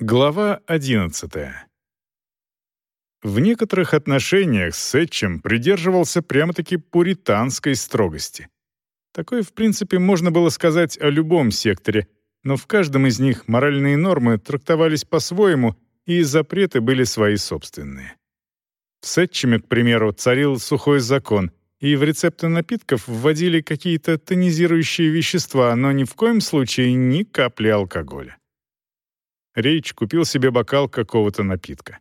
Глава 11. В некоторых отношениях Сетчем придерживался прямо-таки пуританской строгости. Такое, в принципе, можно было сказать о любом секторе, но в каждом из них моральные нормы трактовались по-своему, и запреты были свои собственные. В Сетчеме, к примеру, царил сухой закон, и в рецепты напитков вводили какие-то тонизирующие вещества, но ни в коем случае ни капли алкоголя. Рейч купил себе бокал какого-то напитка.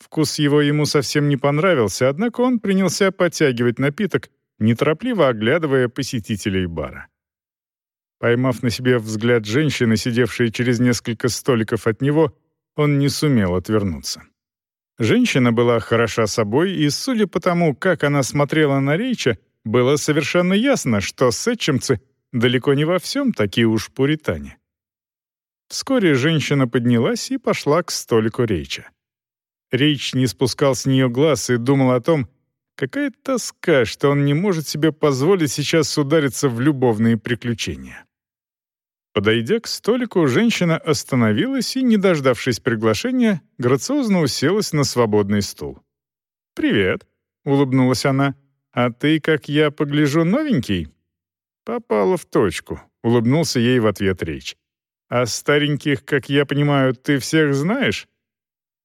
Вкус его ему совсем не понравился, однако он принялся подтягивать напиток, неторопливо оглядывая посетителей бара. Поймав на себе взгляд женщины, сидевшей через несколько столиков от него, он не сумел отвернуться. Женщина была хороша собой, и, судя по тому, как она смотрела на Рейча, было совершенно ясно, что сетчемцы далеко не во всем такие уж пуритане. Вскоре женщина поднялась и пошла к столику Рейча. Рейч не спускал с нее глаз и думал о том, какая тоска, что он не может себе позволить сейчас удариться в любовные приключения. Подойдя к столику, женщина остановилась и, не дождавшись приглашения, грациозно уселась на свободный стул. «Привет», — улыбнулась она. «А ты, как я погляжу, новенький?» «Попала в точку», — улыбнулся ей в ответ Рейч. А стареньких, как я понимаю, ты всех знаешь?»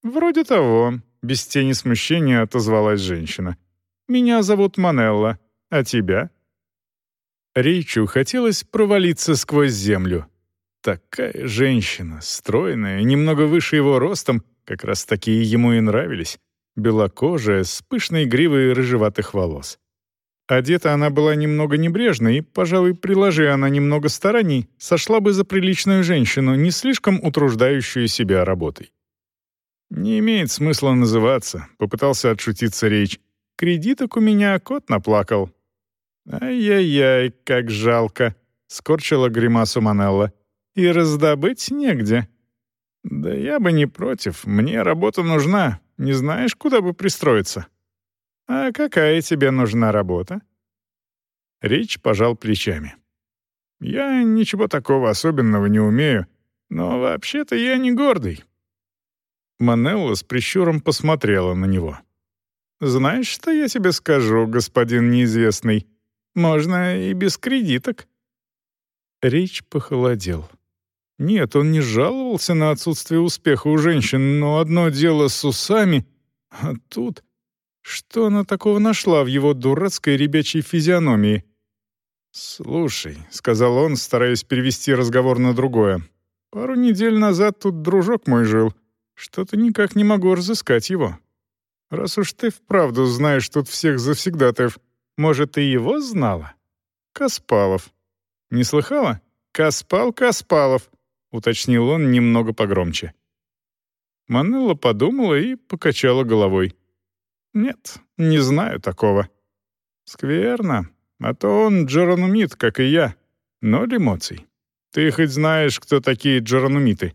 «Вроде того», — без тени смущения отозвалась женщина. «Меня зовут Манелла. А тебя?» Рейчу хотелось провалиться сквозь землю. Такая женщина, стройная, немного выше его ростом, как раз такие ему и нравились, белокожая, с пышной гривой рыжеватых волос. Одета она была немного небрежно, и, пожалуй, приложи она немного стараний, сошла бы за приличную женщину, не слишком утруждающую себя работой. «Не имеет смысла называться», — попытался отшутиться речь. «Кредиток у меня кот наплакал». «Ай-яй-яй, как жалко», — скорчила гримасу Манелла. «И раздобыть негде». «Да я бы не против, мне работа нужна. Не знаешь, куда бы пристроиться?» «А какая тебе нужна работа?» Рич пожал плечами. «Я ничего такого особенного не умею, но вообще-то я не гордый». Манелла с прищуром посмотрела на него. «Знаешь, что я тебе скажу, господин неизвестный? Можно и без кредиток». Рич похолодел. Нет, он не жаловался на отсутствие успеха у женщин, но одно дело с усами, а тут... Что она такого нашла в его дурацкой ребячей физиономии? «Слушай», — сказал он, стараясь перевести разговор на другое, «пару недель назад тут дружок мой жил. Что-то никак не могу разыскать его. Раз уж ты вправду знаешь тут всех завсегдатаев, может, ты его знала? Каспалов. Не слыхала? Каспал Каспалов», — уточнил он немного погромче. Манелла подумала и покачала головой. «Нет, не знаю такого». «Скверно. А то он джеранумит, как и я. Ноль эмоций. Ты хоть знаешь, кто такие джеранумиты?»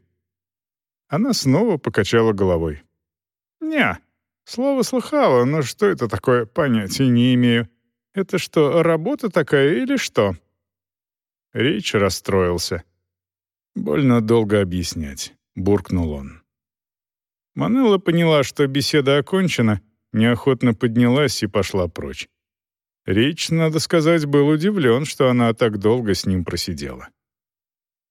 Она снова покачала головой. «Не, слово слыхала, но что это такое, понятия не имею. Это что, работа такая или что?» Речь расстроился. «Больно долго объяснять», — буркнул он. Манелла поняла, что беседа окончена, неохотно поднялась и пошла прочь. Рич, надо сказать, был удивлен, что она так долго с ним просидела.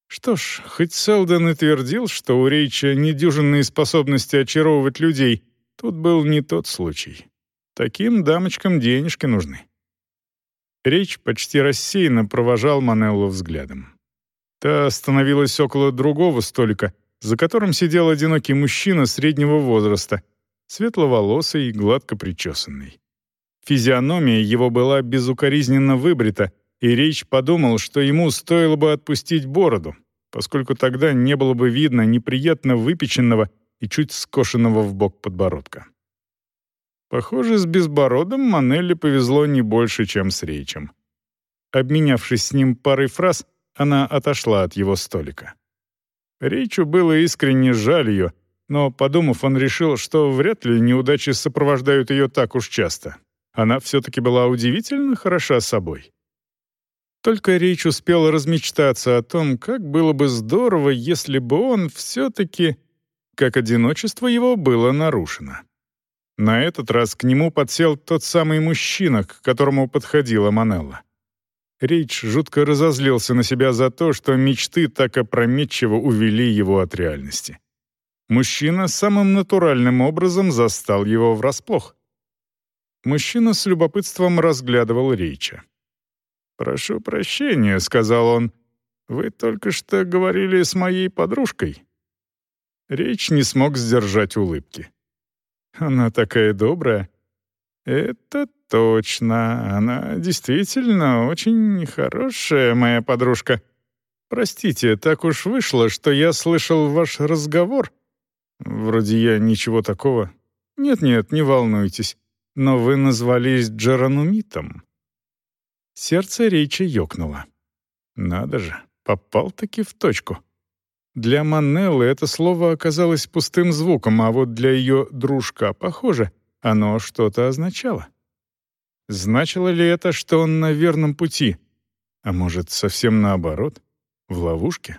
Что ж, хоть Селдон и твердил, что у Рейча недюжинные способности очаровывать людей, тут был не тот случай. Таким дамочкам денежки нужны. Рейч почти рассеянно провожал Манеллу взглядом. Та остановилась около другого столика, за которым сидел одинокий мужчина среднего возраста — светловолосый и гладко причесанный. Физиономия его была безукоризненно выбрита, и Речь подумал, что ему стоило бы отпустить бороду, поскольку тогда не было бы видно неприятно выпеченного и чуть скошенного в бок подбородка. Похоже, с Безбородом Манелли повезло не больше, чем с Рейчем. Обменявшись с ним парой фраз, она отошла от его столика. Рейчу было искренне жаль ее, но, подумав, он решил, что вряд ли неудачи сопровождают ее так уж часто. Она все-таки была удивительно хороша собой. Только речь успела размечтаться о том, как было бы здорово, если бы он все-таки... как одиночество его было нарушено. На этот раз к нему подсел тот самый мужчина, к которому подходила Манелла. Рейдж жутко разозлился на себя за то, что мечты так опрометчиво увели его от реальности. Мужчина самым натуральным образом застал его врасплох. Мужчина с любопытством разглядывал Рейча. «Прошу прощения», — сказал он. «Вы только что говорили с моей подружкой». Рейч не смог сдержать улыбки. «Она такая добрая». «Это точно. Она действительно очень хорошая моя подружка. Простите, так уж вышло, что я слышал ваш разговор. Вроде я ничего такого. Нет-нет, не волнуйтесь. Но вы назвались Джеранумитом. Сердце речи ёкнуло. Надо же, попал-таки в точку. Для Маннеллы это слово оказалось пустым звуком, а вот для ее дружка, похоже, оно что-то означало. Значило ли это, что он на верном пути? А может, совсем наоборот? В ловушке?